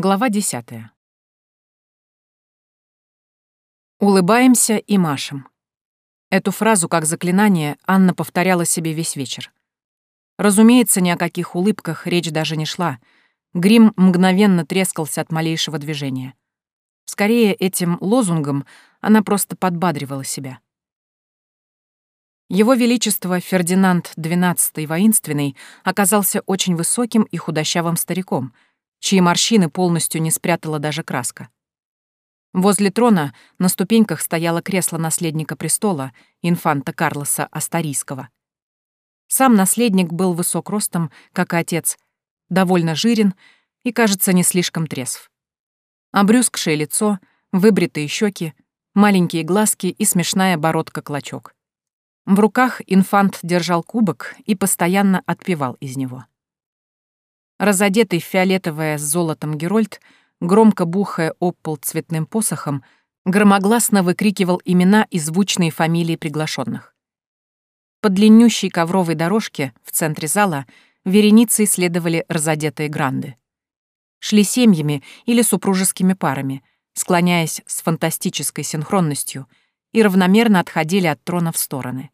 Глава десятая. Улыбаемся и машем. Эту фразу, как заклинание, Анна повторяла себе весь вечер. Разумеется, ни о каких улыбках речь даже не шла. Грим мгновенно трескался от малейшего движения. Скорее, этим лозунгом она просто подбадривала себя. Его Величество Фердинанд XII Воинственный оказался очень высоким и худощавым стариком — чьи морщины полностью не спрятала даже краска. Возле трона на ступеньках стояло кресло наследника престола, инфанта Карлоса Астарийского. Сам наследник был высок ростом, как и отец, довольно жирен и, кажется, не слишком трезв. Обрюзгшее лицо, выбритые щеки, маленькие глазки и смешная бородка-клочок. В руках инфант держал кубок и постоянно отпивал из него. Разодетый в фиолетовое с золотом Герольд, громко бухая об пол цветным посохом, громогласно выкрикивал имена и звучные фамилии приглашенных. По длиннющей ковровой дорожке в центре зала вереницей следовали разодетые гранды. Шли семьями или супружескими парами, склоняясь с фантастической синхронностью, и равномерно отходили от трона в стороны.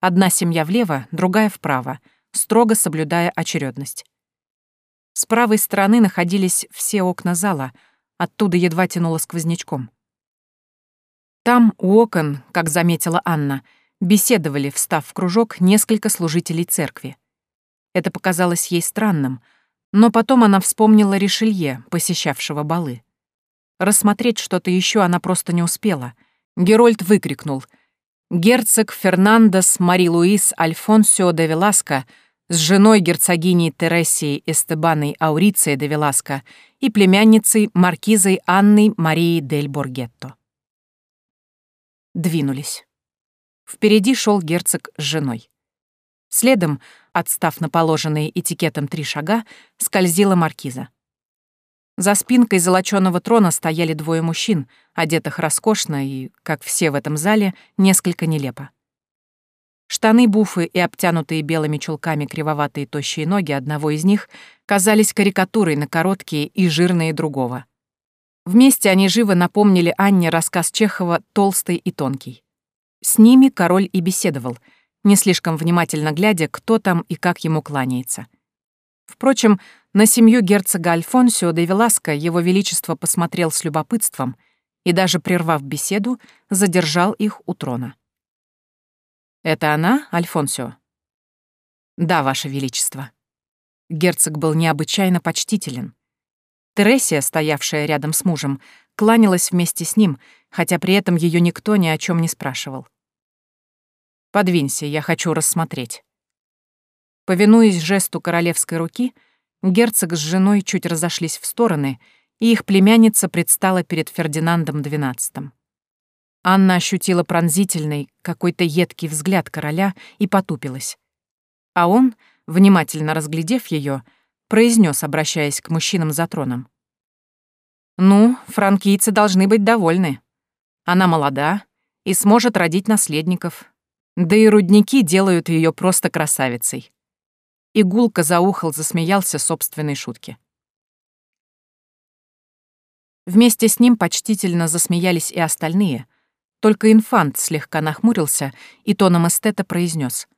Одна семья влево, другая вправо, строго соблюдая очередность. С правой стороны находились все окна зала, оттуда едва тянуло сквознячком. Там, у окон, как заметила Анна, беседовали, встав в кружок, несколько служителей церкви. Это показалось ей странным, но потом она вспомнила Ришелье, посещавшего балы. Рассмотреть что-то еще она просто не успела. Герольд выкрикнул. «Герцог Фернандес Мари Луис Альфонсио де Веласко с женой герцогиней Тересией Эстебаной Аурицией де Веласко и племянницей маркизой Анной Марии дель Боргетто. Двинулись. Впереди шел герцог с женой. Следом, отстав на положенные этикетом три шага, скользила маркиза. За спинкой золочёного трона стояли двое мужчин, одетых роскошно и, как все в этом зале, несколько нелепо. Штаны-буфы и обтянутые белыми чулками кривоватые тощие ноги одного из них казались карикатурой на короткие и жирные другого. Вместе они живо напомнили Анне рассказ Чехова «Толстый и тонкий». С ними король и беседовал, не слишком внимательно глядя, кто там и как ему кланяется. Впрочем, на семью герцога Альфонсио де Веласко его величество посмотрел с любопытством и, даже прервав беседу, задержал их у трона. «Это она, Альфонсио?» «Да, Ваше Величество». Герцог был необычайно почтителен. Тересия, стоявшая рядом с мужем, кланялась вместе с ним, хотя при этом ее никто ни о чем не спрашивал. «Подвинься, я хочу рассмотреть». Повинуясь жесту королевской руки, герцог с женой чуть разошлись в стороны, и их племянница предстала перед Фердинандом XII. Анна ощутила пронзительный, какой-то едкий взгляд короля и потупилась. А он, внимательно разглядев ее, произнес, обращаясь к мужчинам за троном. «Ну, франкийцы должны быть довольны. Она молода и сможет родить наследников. Да и рудники делают ее просто красавицей». Игулка заухал, засмеялся собственной шутке. Вместе с ним почтительно засмеялись и остальные — только инфант слегка нахмурился и тоном эстета произнес: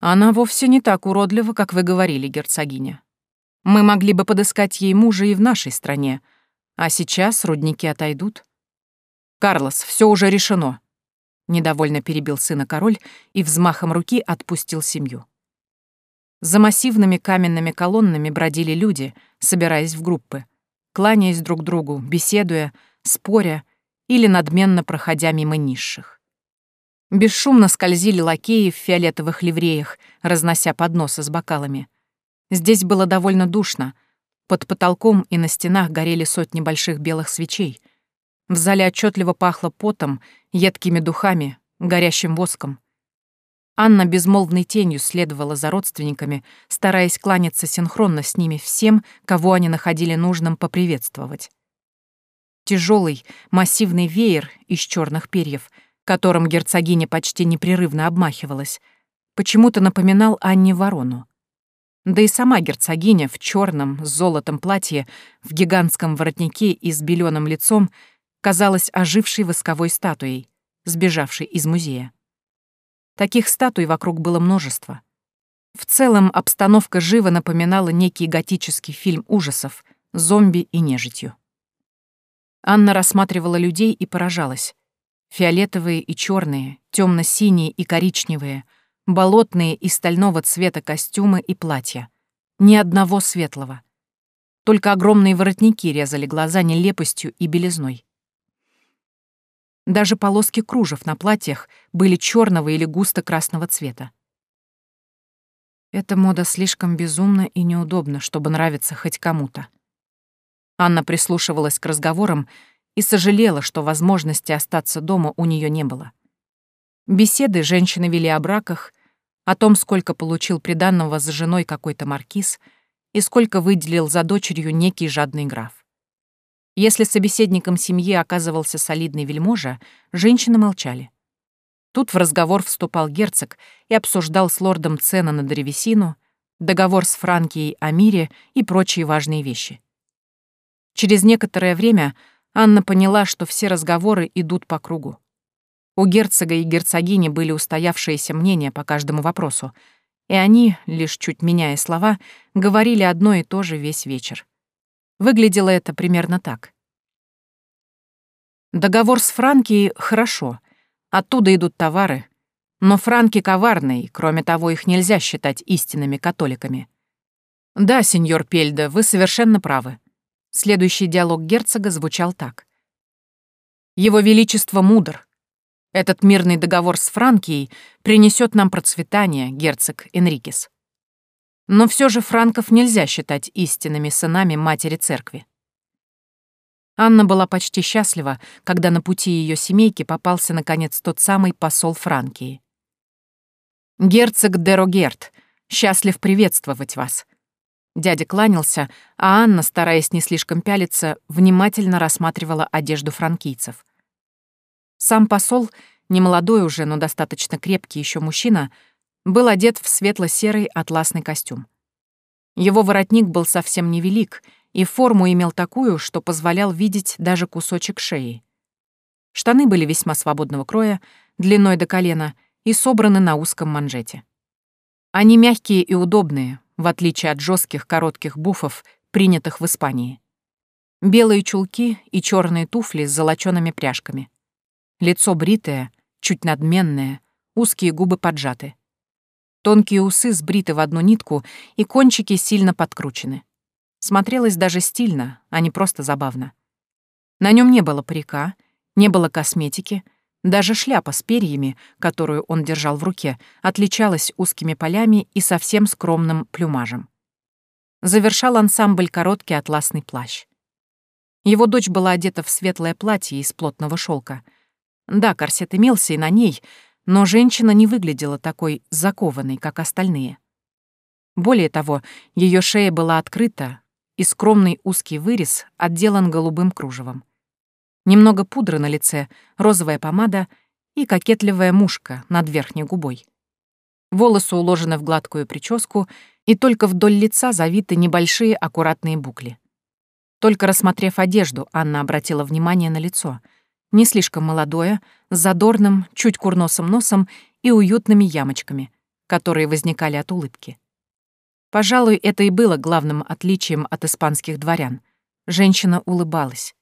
«Она вовсе не так уродлива, как вы говорили, герцогиня. Мы могли бы подыскать ей мужа и в нашей стране, а сейчас рудники отойдут». «Карлос, все уже решено», — недовольно перебил сына король и взмахом руки отпустил семью. За массивными каменными колоннами бродили люди, собираясь в группы, кланяясь друг другу, беседуя, споря или надменно проходя мимо низших. Бесшумно скользили лакеи в фиолетовых ливреях, разнося подносы с бокалами. Здесь было довольно душно. Под потолком и на стенах горели сотни больших белых свечей. В зале отчетливо пахло потом, едкими духами, горящим воском. Анна безмолвной тенью следовала за родственниками, стараясь кланяться синхронно с ними всем, кого они находили нужным поприветствовать. Тяжелый, массивный веер из черных перьев, которым герцогиня почти непрерывно обмахивалась, почему-то напоминал Анне ворону. Да и сама герцогиня в черном с золотом платье, в гигантском воротнике и с беленым лицом казалась ожившей восковой статуей, сбежавшей из музея. Таких статуй вокруг было множество. В целом обстановка живо напоминала некий готический фильм ужасов «Зомби и нежитью». Анна рассматривала людей и поражалась. Фиолетовые и черные, темно-синие и коричневые, болотные и стального цвета костюмы и платья. Ни одного светлого. Только огромные воротники резали глаза нелепостью и белизной. Даже полоски кружев на платьях были черного или густо-красного цвета. Эта мода слишком безумна и неудобна, чтобы нравиться хоть кому-то. Анна прислушивалась к разговорам и сожалела, что возможности остаться дома у нее не было. Беседы женщины вели о браках, о том, сколько получил приданного за женой какой-то маркиз и сколько выделил за дочерью некий жадный граф. Если собеседником семьи оказывался солидный вельможа, женщины молчали. Тут в разговор вступал герцог и обсуждал с лордом цены на древесину, договор с Франкией о мире и прочие важные вещи. Через некоторое время Анна поняла, что все разговоры идут по кругу. У герцога и герцогини были устоявшиеся мнения по каждому вопросу, и они, лишь чуть меняя слова, говорили одно и то же весь вечер. Выглядело это примерно так. Договор с Франкией — хорошо. Оттуда идут товары. Но франки коварные, кроме того, их нельзя считать истинными католиками. Да, сеньор Пельда, вы совершенно правы. Следующий диалог герцога звучал так. «Его Величество мудр. Этот мирный договор с Франкией принесет нам процветание, герцог Энрикес. Но все же франков нельзя считать истинными сынами матери церкви. Анна была почти счастлива, когда на пути ее семейки попался, наконец, тот самый посол Франкии. «Герцог Дерогерт, счастлив приветствовать вас», Дядя кланялся, а Анна, стараясь не слишком пялиться, внимательно рассматривала одежду франкийцев. Сам посол, немолодой уже, но достаточно крепкий еще мужчина, был одет в светло-серый атласный костюм. Его воротник был совсем невелик и форму имел такую, что позволял видеть даже кусочек шеи. Штаны были весьма свободного кроя, длиной до колена и собраны на узком манжете. Они мягкие и удобные, в отличие от жестких коротких буфов, принятых в Испании. Белые чулки и черные туфли с золочёными пряжками. Лицо бритое, чуть надменное, узкие губы поджаты. Тонкие усы сбриты в одну нитку и кончики сильно подкручены. Смотрелось даже стильно, а не просто забавно. На нем не было парика, не было косметики, даже шляпа с перьями, которую он держал в руке, отличалась узкими полями и совсем скромным плюмажем. Завершал ансамбль короткий атласный плащ. Его дочь была одета в светлое платье из плотного шелка. Да, корсет имелся и на ней, но женщина не выглядела такой закованной, как остальные. Более того, ее шея была открыта, и скромный узкий вырез отделан голубым кружевом немного пудры на лице, розовая помада и кокетливая мушка над верхней губой. Волосы уложены в гладкую прическу, и только вдоль лица завиты небольшие аккуратные букли. Только рассмотрев одежду, Анна обратила внимание на лицо. Не слишком молодое, с задорным, чуть курносым носом и уютными ямочками, которые возникали от улыбки. Пожалуй, это и было главным отличием от испанских дворян. Женщина улыбалась.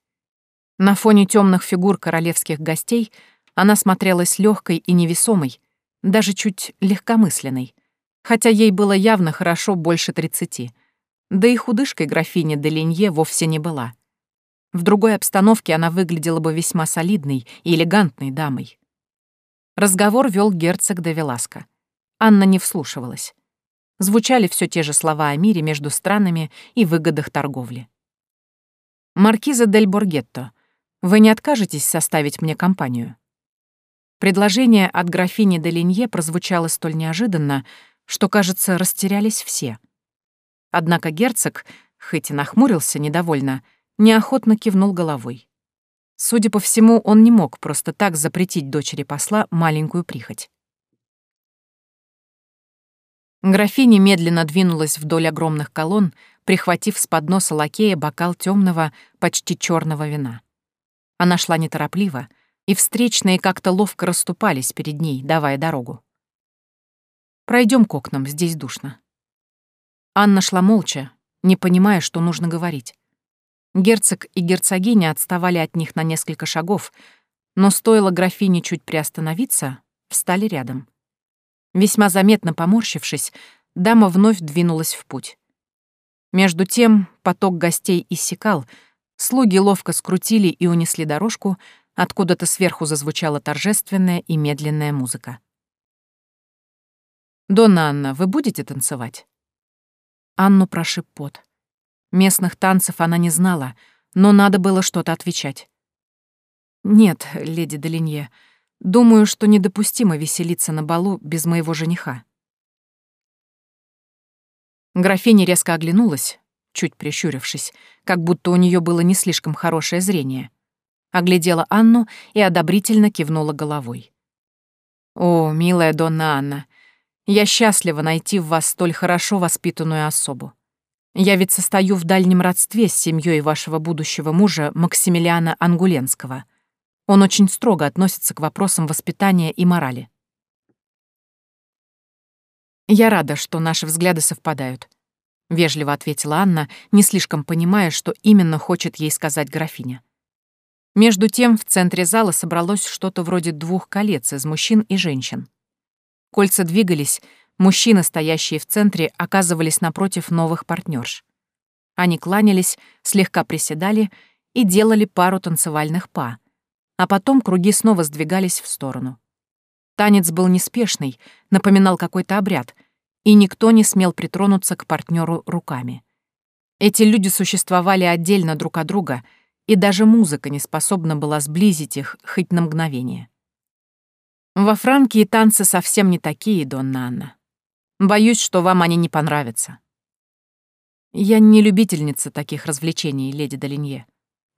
На фоне темных фигур королевских гостей она смотрелась легкой и невесомой, даже чуть легкомысленной, хотя ей было явно хорошо больше тридцати. Да и худышкой графиня де Линье вовсе не была. В другой обстановке она выглядела бы весьма солидной и элегантной дамой. Разговор вел герцог де Веласко. Анна не вслушивалась. Звучали все те же слова о мире между странами и выгодах торговли. Маркиза дель Боргетто — вы не откажетесь составить мне компанию?» Предложение от графини де Линье прозвучало столь неожиданно, что, кажется, растерялись все. Однако герцог, хоть и нахмурился недовольно, неохотно кивнул головой. Судя по всему, он не мог просто так запретить дочери посла маленькую прихоть. Графиня медленно двинулась вдоль огромных колонн, прихватив с подноса лакея бокал темного, почти черного вина. Она шла неторопливо, и встречные как-то ловко расступались перед ней, давая дорогу. Пройдем к окнам, здесь душно. Анна шла молча, не понимая, что нужно говорить. Герцог и герцогиня отставали от них на несколько шагов, но стоило графине чуть приостановиться, встали рядом. Весьма заметно поморщившись, дама вновь двинулась в путь. Между тем поток гостей иссякал, слуги ловко скрутили и унесли дорожку, откуда-то сверху зазвучала торжественная и медленная музыка. «Донна Анна, вы будете танцевать?» Анну прошиб пот. Местных танцев она не знала, но надо было что-то отвечать. «Нет, леди Долинье, Думаю, что недопустимо веселиться на балу без моего жениха. Графиня резко оглянулась, чуть прищурившись, как будто у нее было не слишком хорошее зрение. Оглядела Анну и одобрительно кивнула головой. «О, милая Донна Анна, я счастлива найти в вас столь хорошо воспитанную особу. Я ведь состою в дальнем родстве с семьей вашего будущего мужа Максимилиана Ангуленского. Он очень строго относится к вопросам воспитания и морали. «Я рада, что наши взгляды совпадают», — вежливо ответила Анна, не слишком понимая, что именно хочет ей сказать графиня. Между тем в центре зала собралось что-то вроде двух колец из мужчин и женщин. Кольца двигались, мужчины, стоящие в центре, оказывались напротив новых партнерш. Они кланялись, слегка приседали и делали пару танцевальных па, а потом круги снова сдвигались в сторону. Танец был неспешный, напоминал какой-то обряд, и никто не смел притронуться к партнеру руками. Эти люди существовали отдельно друг от друга, и даже музыка не способна была сблизить их хоть на мгновение. Во Франкии танцы совсем не такие, Донна Анна. Боюсь, что вам они не понравятся. Я не любительница таких развлечений, леди Долинье,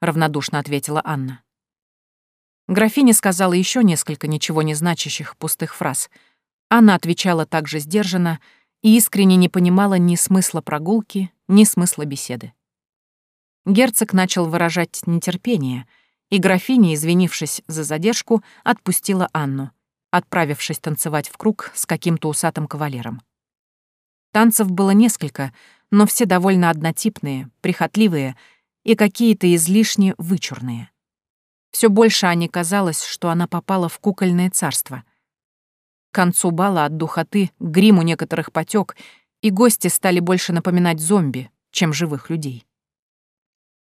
равнодушно ответила Анна. Графиня сказала еще несколько ничего не значащих пустых фраз. Она отвечала также сдержанно и искренне не понимала ни смысла прогулки, ни смысла беседы. Герцог начал выражать нетерпение, и графиня, извинившись за задержку, отпустила Анну, отправившись танцевать в круг с каким-то усатым кавалером. Танцев было несколько, но все довольно однотипные, прихотливые и какие-то излишне вычурные. Все больше Ане казалось, что она попала в кукольное царство. К концу бала от духоты грим у некоторых потек, и гости стали больше напоминать зомби, чем живых людей.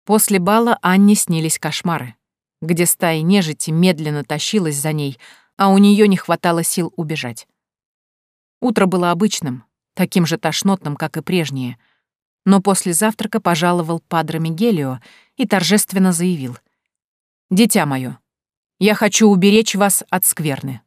После бала Анне снились кошмары, где стая нежити медленно тащилась за ней, а у нее не хватало сил убежать. Утро было обычным, таким же тошнотным, как и прежнее, но после завтрака пожаловал Падре Мигелио и торжественно заявил — Дитя мое, я хочу уберечь вас от скверны.